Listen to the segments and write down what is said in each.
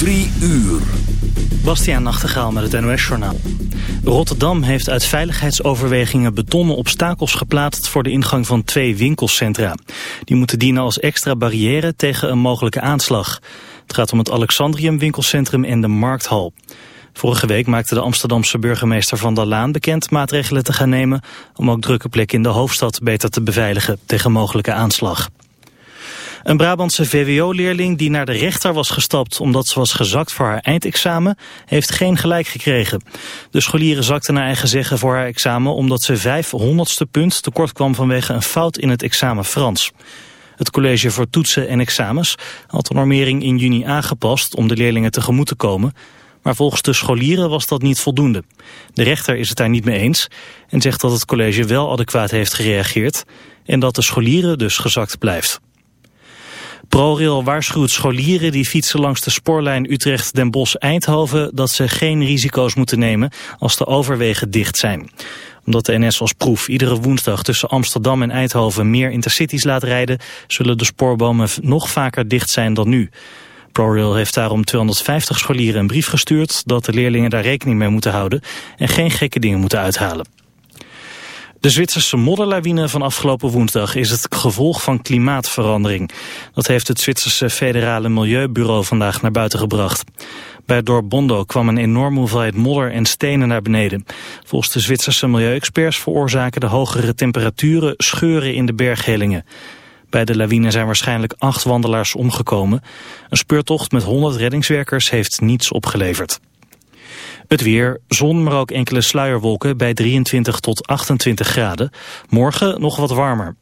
Drie uur. Bastiaan Nachtegaal met het NOS-journaal. Rotterdam heeft uit veiligheidsoverwegingen betonnen obstakels geplaatst voor de ingang van twee winkelcentra. Die moeten dienen als extra barrière tegen een mogelijke aanslag. Het gaat om het Alexandrium winkelcentrum en de Markthal. Vorige week maakte de Amsterdamse burgemeester Van der Laan bekend maatregelen te gaan nemen om ook drukke plekken in de hoofdstad beter te beveiligen tegen mogelijke aanslag. Een Brabantse VWO-leerling die naar de rechter was gestapt omdat ze was gezakt voor haar eindexamen, heeft geen gelijk gekregen. De scholieren zakte naar eigen zeggen voor haar examen omdat ze vijf honderdste punt tekort kwam vanwege een fout in het examen Frans. Het college voor toetsen en examens had de normering in juni aangepast om de leerlingen tegemoet te komen, maar volgens de scholieren was dat niet voldoende. De rechter is het daar niet mee eens en zegt dat het college wel adequaat heeft gereageerd en dat de scholieren dus gezakt blijft. ProRail waarschuwt scholieren die fietsen langs de spoorlijn Utrecht-Den Bosch-Eindhoven dat ze geen risico's moeten nemen als de overwegen dicht zijn. Omdat de NS als proef iedere woensdag tussen Amsterdam en Eindhoven meer intercities laat rijden, zullen de spoorbomen nog vaker dicht zijn dan nu. ProRail heeft daarom 250 scholieren een brief gestuurd dat de leerlingen daar rekening mee moeten houden en geen gekke dingen moeten uithalen. De Zwitserse modderlawine van afgelopen woensdag is het gevolg van klimaatverandering. Dat heeft het Zwitserse federale milieubureau vandaag naar buiten gebracht. Bij het dorp Bondo kwam een enorme hoeveelheid modder en stenen naar beneden. Volgens de Zwitserse milieuexperts veroorzaken de hogere temperaturen scheuren in de berghellingen. Bij de lawine zijn waarschijnlijk acht wandelaars omgekomen. Een speurtocht met 100 reddingswerkers heeft niets opgeleverd. Het weer, zon, maar ook enkele sluierwolken bij 23 tot 28 graden. Morgen nog wat warmer.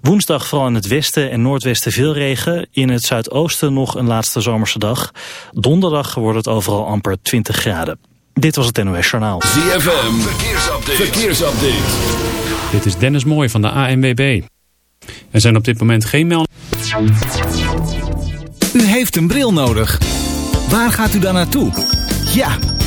Woensdag vooral in het westen en noordwesten veel regen. In het zuidoosten nog een laatste zomerse dag. Donderdag wordt het overal amper 20 graden. Dit was het NOS Journaal. ZFM, verkeersupdate. verkeersupdate. Dit is Dennis Mooij van de ANWB. Er zijn op dit moment geen meldingen. U heeft een bril nodig. Waar gaat u dan naartoe? Ja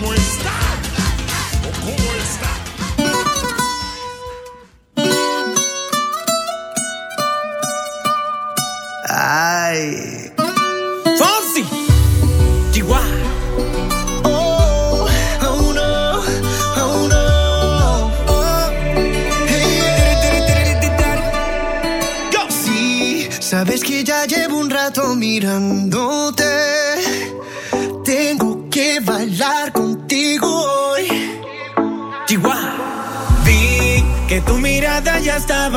muy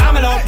un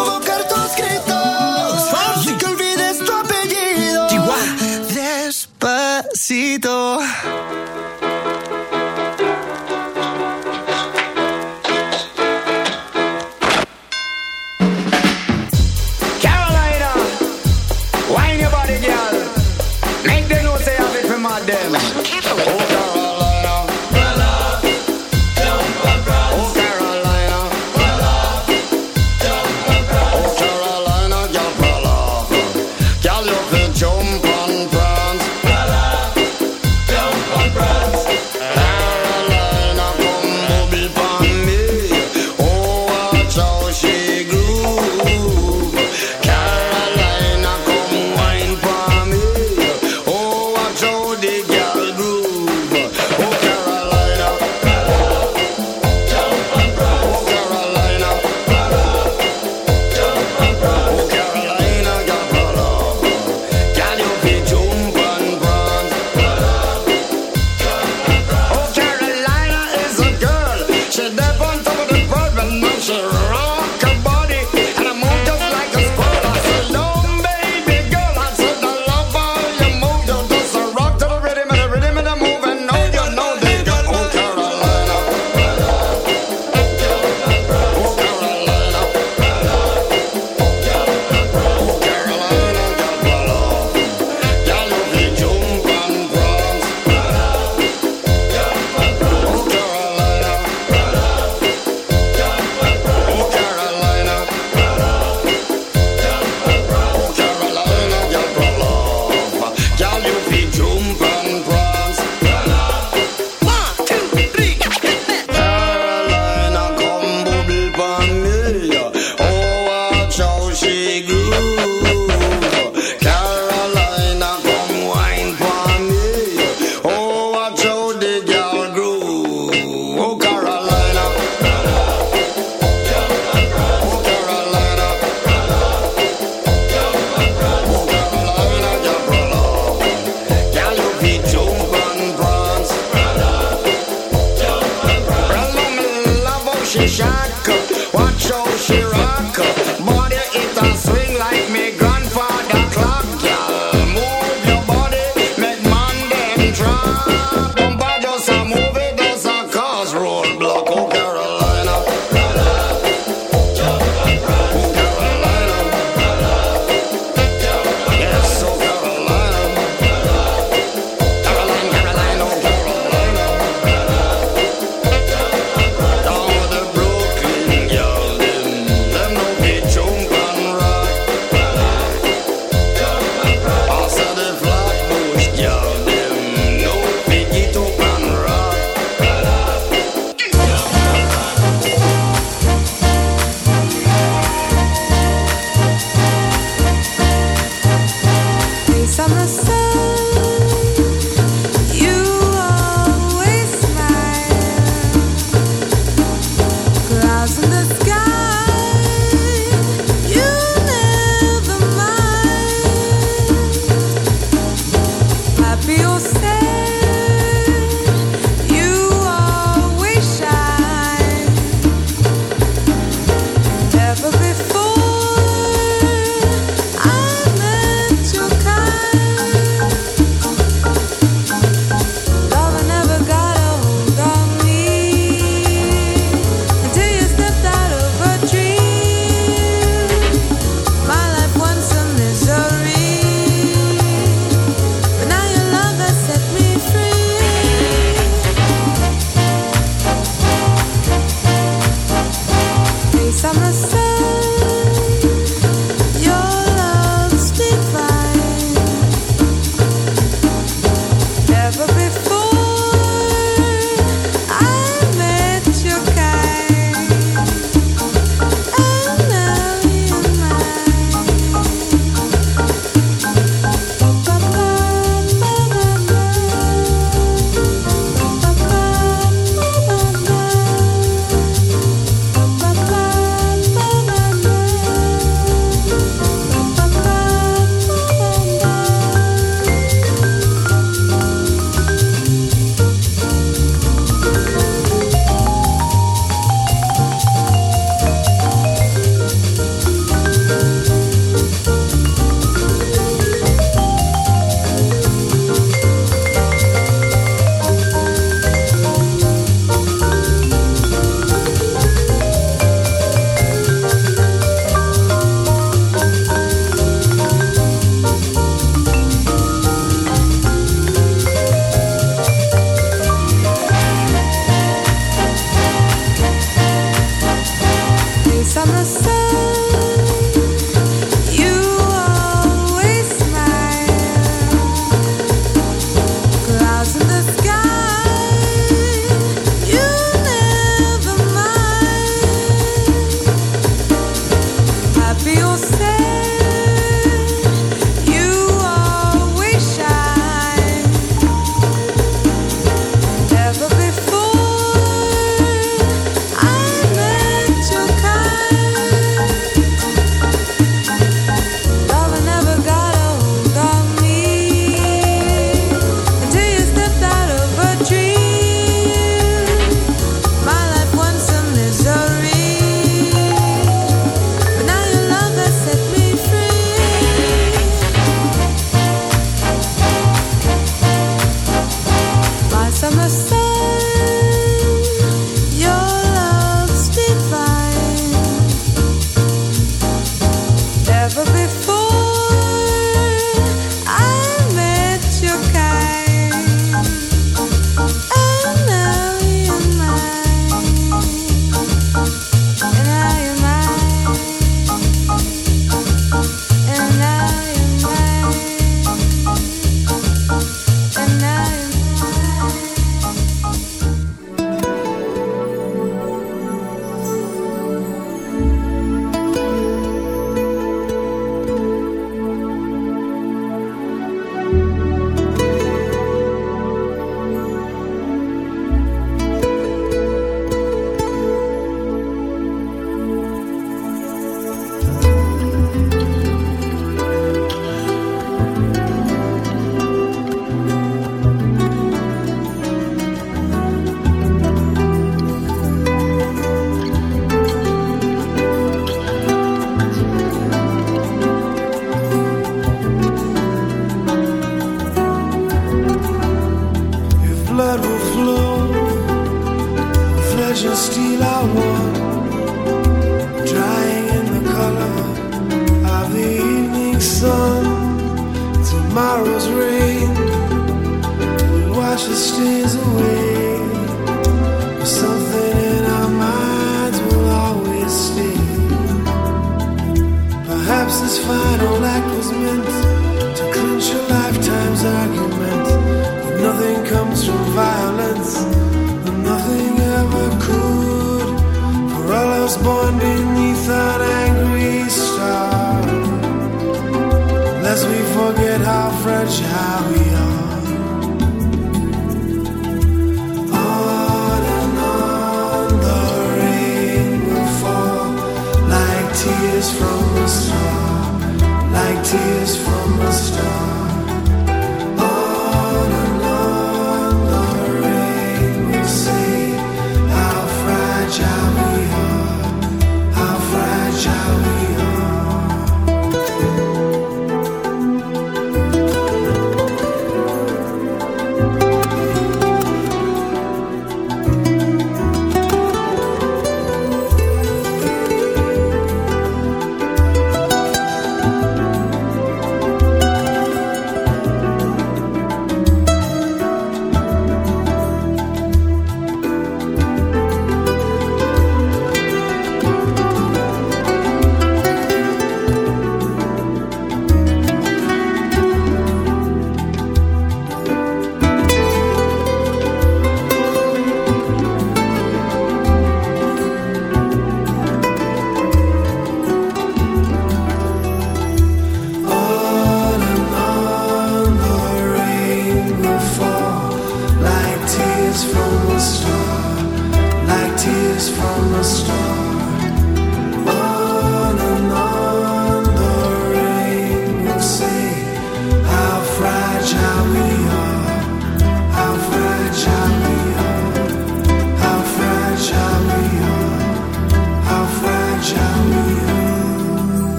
necesito.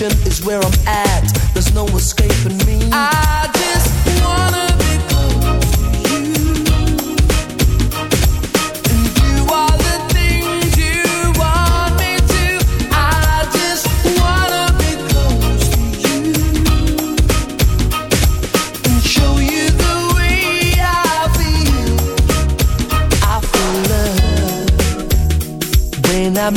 Is where I'm at. There's no escaping me. I just wanna be close to you. And do all the things you want me to. I just wanna be close to you. And show you the way I feel. I feel love when I'm.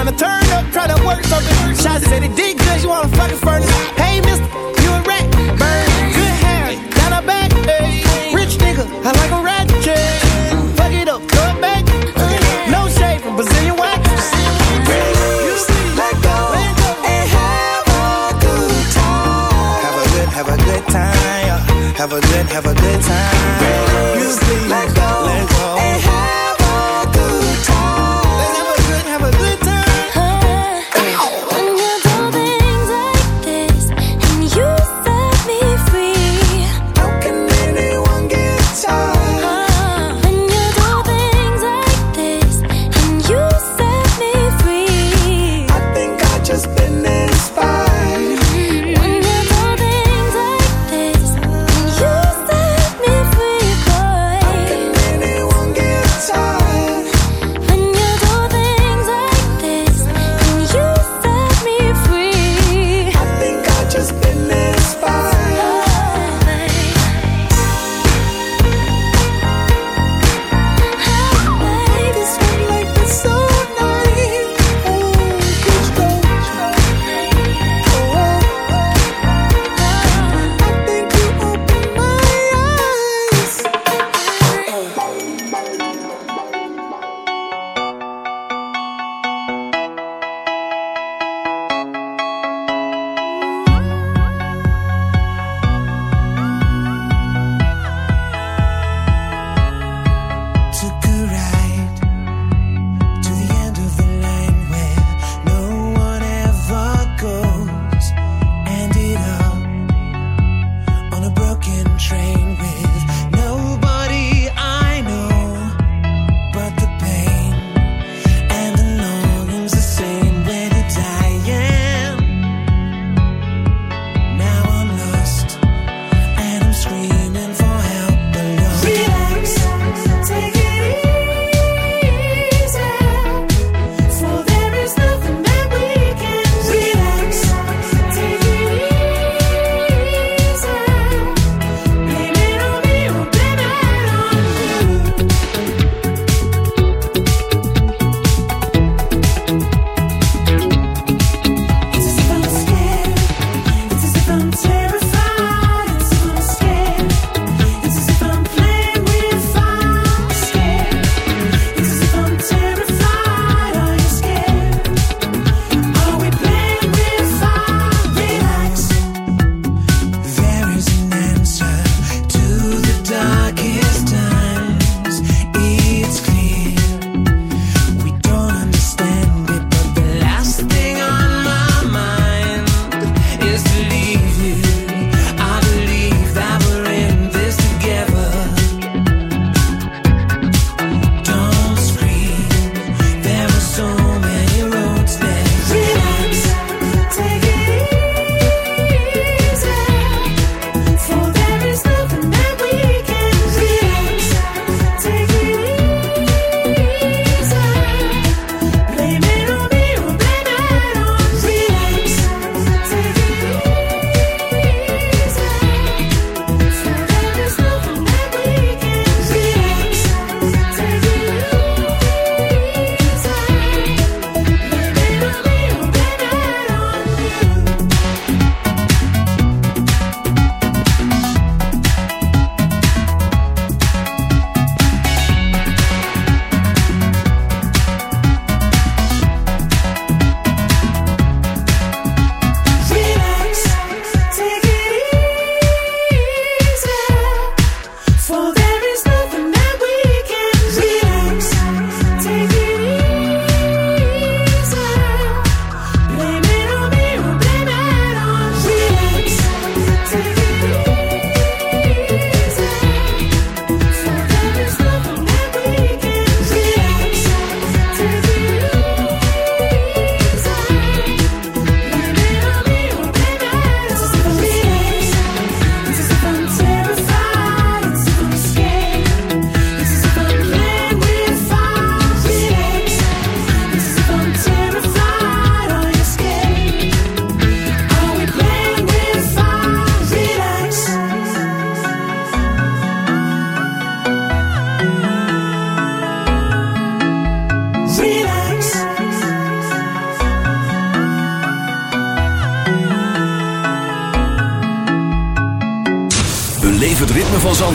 Trying to turn up, try to work something. Shots said it did good, you wanna fucking furnace. Hey, mister, you a rat. Burn, good hair, down her back. Hey, rich nigga, I like a rat. Fuck it up, throw it back. No shade from Brazilian wax. You see, you see Let go and have a good time. Have a good, have a good time. Have a good, have a good time. Been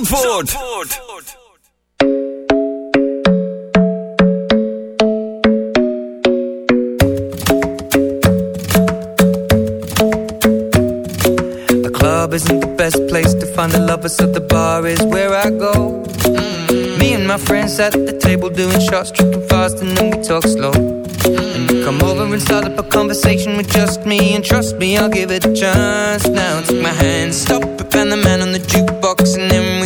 Zandvoort. Zandvoort. Club isn't the best place to find a lover, so the bar is where I go. Mm. Me and my friends at the table doing shots, tripping fast, and then we talk slow. Come over and start up a conversation with just me, and trust me, I'll give it a chance. Now take my hand, stop it, and the man on the jukebox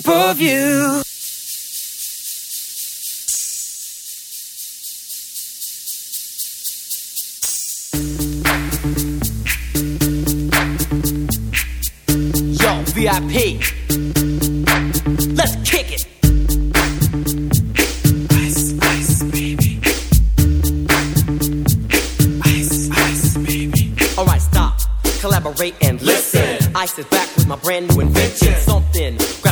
shape of you. Yo, VIP. Let's kick it. collaborate and listen. listen. I sit back with my brand new invention